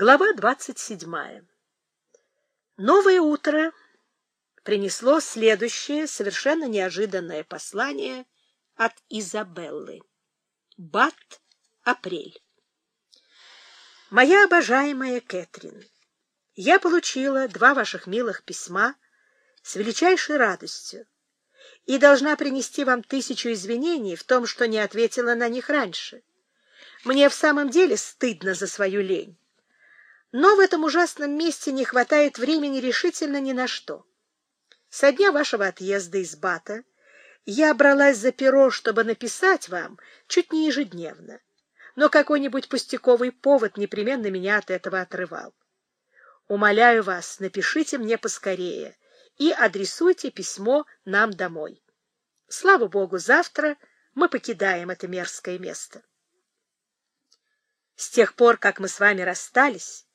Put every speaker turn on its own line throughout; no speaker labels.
Глава 27. Новое утро принесло следующее совершенно неожиданное послание от Изабеллы. Бат, апрель. Моя обожаемая Кэтрин, я получила два ваших милых письма с величайшей радостью и должна принести вам тысячу извинений в том, что не ответила на них раньше. Мне в самом деле стыдно за свою лень. Но в этом ужасном месте не хватает времени решительно ни на что. Со дня вашего отъезда из Бата я бралась за перо, чтобы написать вам чуть не ежедневно, но какой-нибудь пустяковый повод непременно меня от этого отрывал. Умоляю вас, напишите мне поскорее и адресуйте письмо нам домой. Слава Богу, завтра мы покидаем это мерзкое место. С тех пор, как мы с вами расстались,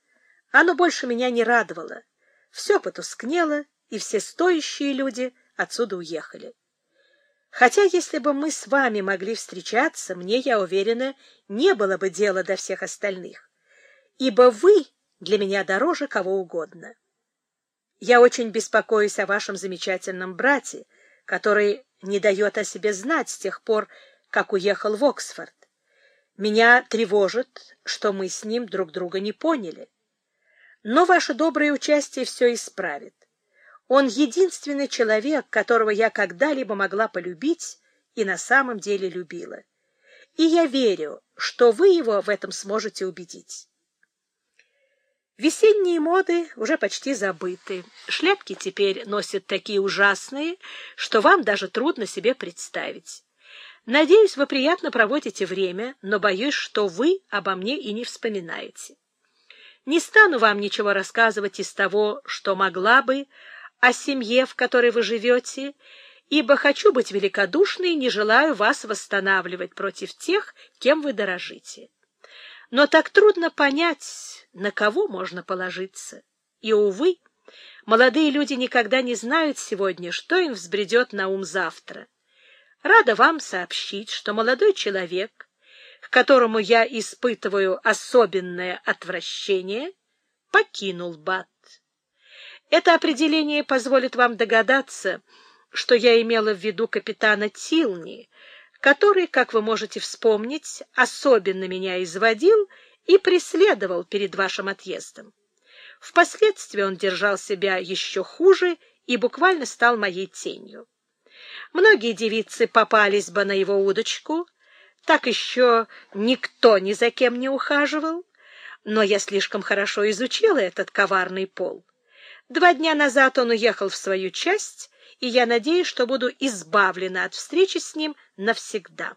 оно больше меня не радовало. Все потускнело, и все стоящие люди отсюда уехали. Хотя, если бы мы с вами могли встречаться, мне, я уверена, не было бы дела до всех остальных, ибо вы для меня дороже кого угодно. Я очень беспокоюсь о вашем замечательном брате, который не дает о себе знать с тех пор, как уехал в Оксфорд. Меня тревожит, что мы с ним друг друга не поняли. Но ваше доброе участие все исправит. Он единственный человек, которого я когда-либо могла полюбить и на самом деле любила. И я верю, что вы его в этом сможете убедить. Весенние моды уже почти забыты. Шляпки теперь носят такие ужасные, что вам даже трудно себе представить. Надеюсь, вы приятно проводите время, но боюсь, что вы обо мне и не вспоминаете. Не стану вам ничего рассказывать из того, что могла бы, о семье, в которой вы живете, ибо хочу быть великодушной и не желаю вас восстанавливать против тех, кем вы дорожите. Но так трудно понять, на кого можно положиться. И, увы, молодые люди никогда не знают сегодня, что им взбредет на ум завтра. Рада вам сообщить, что молодой человек к которому я испытываю особенное отвращение, покинул Бат. Это определение позволит вам догадаться, что я имела в виду капитана Тилни, который, как вы можете вспомнить, особенно меня изводил и преследовал перед вашим отъездом. Впоследствии он держал себя еще хуже и буквально стал моей тенью. Многие девицы попались бы на его удочку, так еще никто ни за кем не ухаживал, но я слишком хорошо изучила этот коварный пол. Два дня назад он уехал в свою часть, и я надеюсь, что буду избавлена от встречи с ним навсегда.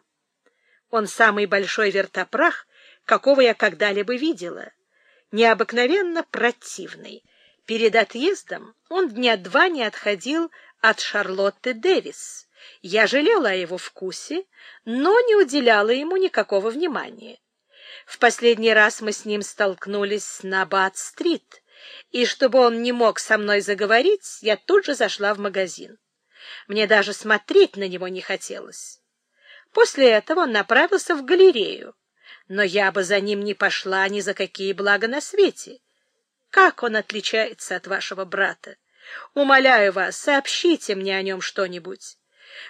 Он самый большой вертопрах, какого я когда-либо видела, необыкновенно противный. Перед отъездом он дня два не отходил от Шарлотты Дэвис. Я жалела о его вкусе, но не уделяла ему никакого внимания. В последний раз мы с ним столкнулись на Бат-стрит, и чтобы он не мог со мной заговорить, я тут же зашла в магазин. Мне даже смотреть на него не хотелось. После этого он направился в галерею, но я бы за ним не пошла ни за какие блага на свете. Как он отличается от вашего брата? Умоляю вас, сообщите мне о нем что-нибудь.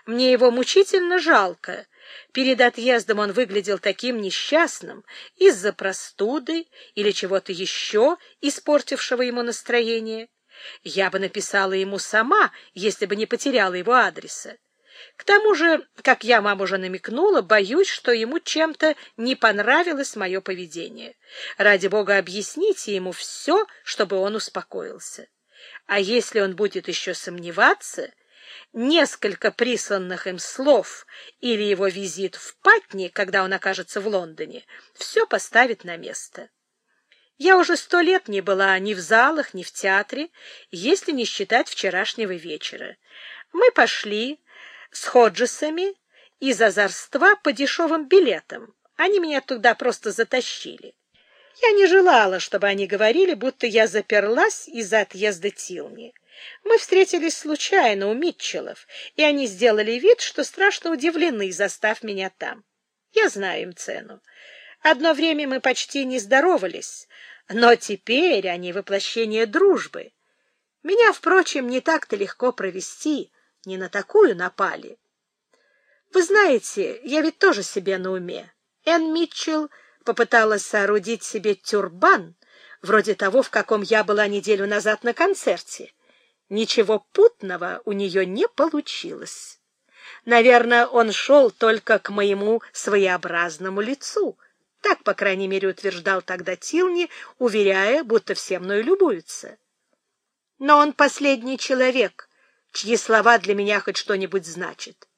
Мне его мучительно жалко. Перед отъездом он выглядел таким несчастным из-за простуды или чего-то еще, испортившего ему настроение. Я бы написала ему сама, если бы не потеряла его адреса. К тому же, как я вам уже намекнула, боюсь, что ему чем-то не понравилось мое поведение. Ради бога, объясните ему все, чтобы он успокоился. А если он будет еще сомневаться несколько присланных им слов или его визит в Патни, когда он окажется в Лондоне, все поставит на место. Я уже сто лет не была ни в залах, ни в театре, если не считать вчерашнего вечера. Мы пошли с Ходжесами из озорства по дешевым билетам. Они меня туда просто затащили. Я не желала, чтобы они говорили, будто я заперлась из-за отъезда Тилни. Мы встретились случайно у Митчеллов, и они сделали вид, что страшно удивлены, застав меня там. Я знаю им цену. Одно время мы почти не здоровались, но теперь они воплощение дружбы. Меня, впрочем, не так-то легко провести, не на такую напали. Вы знаете, я ведь тоже себе на уме. Энн Митчелл попыталась соорудить себе тюрбан, вроде того, в каком я была неделю назад на концерте. Ничего путного у нее не получилось. Наверное, он шел только к моему своеобразному лицу. Так, по крайней мере, утверждал тогда Тилни, уверяя, будто все мною любуются. Но он последний человек, чьи слова для меня хоть что-нибудь значат.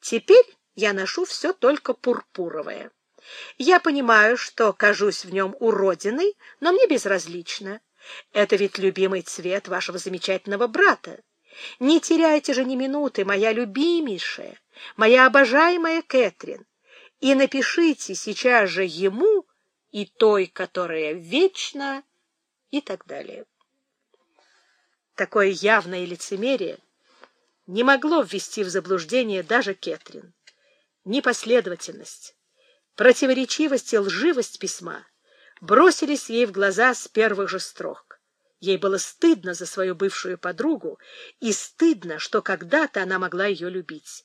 Теперь я ношу все только пурпуровое. Я понимаю, что кажусь в нем уродиной, но мне безразлично. Это ведь любимый цвет вашего замечательного брата. Не теряйте же ни минуты, моя любимейшая, моя обожаемая Кэтрин, и напишите сейчас же ему и той, которая вечна, и так далее. Такое явное лицемерие не могло ввести в заблуждение даже Кэтрин. Непоследовательность, противоречивость и лживость письма бросились ей в глаза с первых же строк. Ей было стыдно за свою бывшую подругу и стыдно, что когда-то она могла ее любить.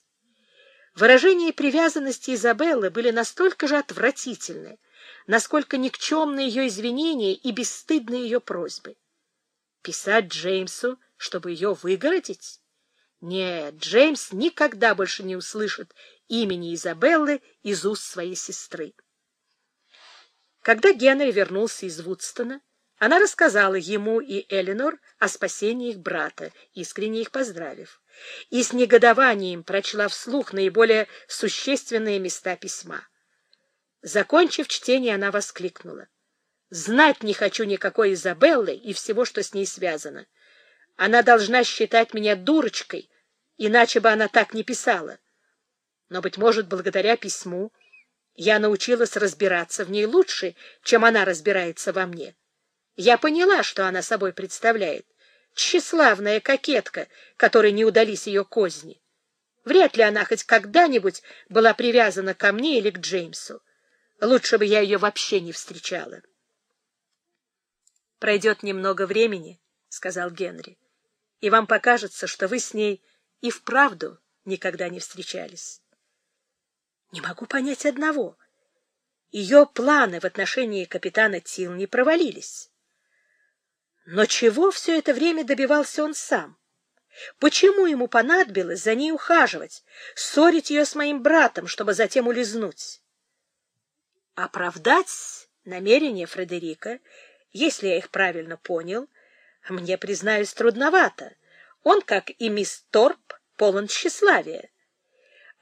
Выражения привязанности Изабеллы были настолько же отвратительны, насколько никчемны ее извинения и бесстыдны ее просьбы. Писать Джеймсу, чтобы ее выгородить? Нет, Джеймс никогда больше не услышит имени Изабеллы из уст своей сестры. Когда Генри вернулся из Вудстона, она рассказала ему и Эленор о спасении их брата, искренне их поздравив, и с негодованием прочла вслух наиболее существенные места письма. Закончив чтение, она воскликнула. Знать не хочу никакой Изабеллы и всего, что с ней связано. Она должна считать меня дурочкой, иначе бы она так не писала. Но, быть может, благодаря письму я научилась разбираться в ней лучше, чем она разбирается во мне. Я поняла, что она собой представляет. Тщеславная кокетка, которой не удались ее козни. Вряд ли она хоть когда-нибудь была привязана ко мне или к Джеймсу. Лучше бы я ее вообще не встречала. Пройдет немного времени, — сказал Генри, — и вам покажется, что вы с ней и вправду никогда не встречались. Не могу понять одного. Ее планы в отношении капитана Тилни провалились. Но чего все это время добивался он сам? Почему ему понадобилось за ней ухаживать, ссорить ее с моим братом, чтобы затем улизнуть? Оправдать намерение Фредерика если я их правильно понял, мне, признаюсь, трудновато. Он, как и мисс Торп, полон тщеславия.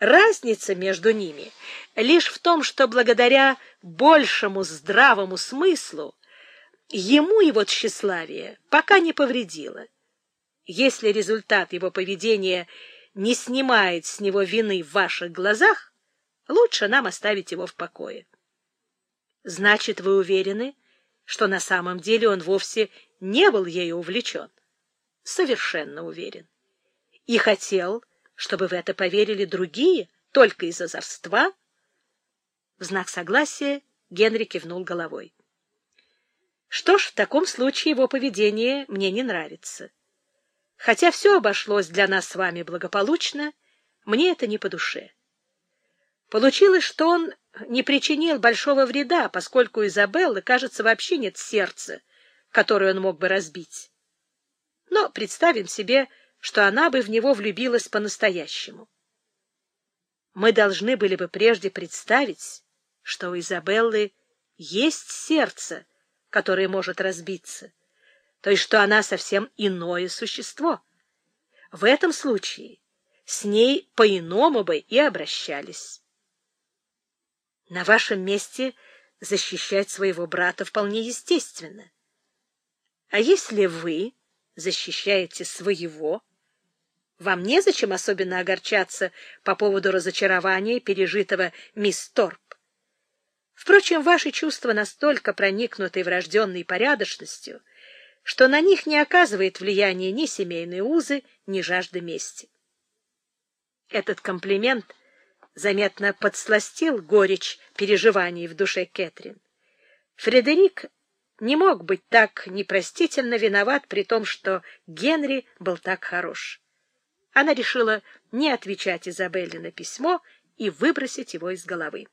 Разница между ними лишь в том, что благодаря большему здравому смыслу ему его тщеславие пока не повредило. Если результат его поведения не снимает с него вины в ваших глазах, лучше нам оставить его в покое. Значит, вы уверены, что на самом деле он вовсе не был ею увлечен. Совершенно уверен. И хотел, чтобы в это поверили другие, только из озорства. В знак согласия Генри кивнул головой. Что ж, в таком случае его поведение мне не нравится. Хотя все обошлось для нас с вами благополучно, мне это не по душе. Получилось, что он не причинил большого вреда, поскольку Изабеллы, кажется, вообще нет сердца, которое он мог бы разбить. Но представим себе, что она бы в него влюбилась по-настоящему. Мы должны были бы прежде представить, что у Изабеллы есть сердце, которое может разбиться, то есть что она совсем иное существо. В этом случае с ней по-иному бы и обращались. На вашем месте защищать своего брата вполне естественно. А если вы защищаете своего, вам незачем особенно огорчаться по поводу разочарования, пережитого мисс Торп. Впрочем, ваши чувства настолько проникнуты врожденной порядочностью, что на них не оказывает влияния ни семейные узы, ни жажда мести. Этот комплимент — заметно подсластил горечь переживаний в душе Кэтрин. Фредерик не мог быть так непростительно виноват при том, что Генри был так хорош. Она решила не отвечать Изабелле на письмо и выбросить его из головы.